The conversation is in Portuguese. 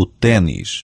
o tênis.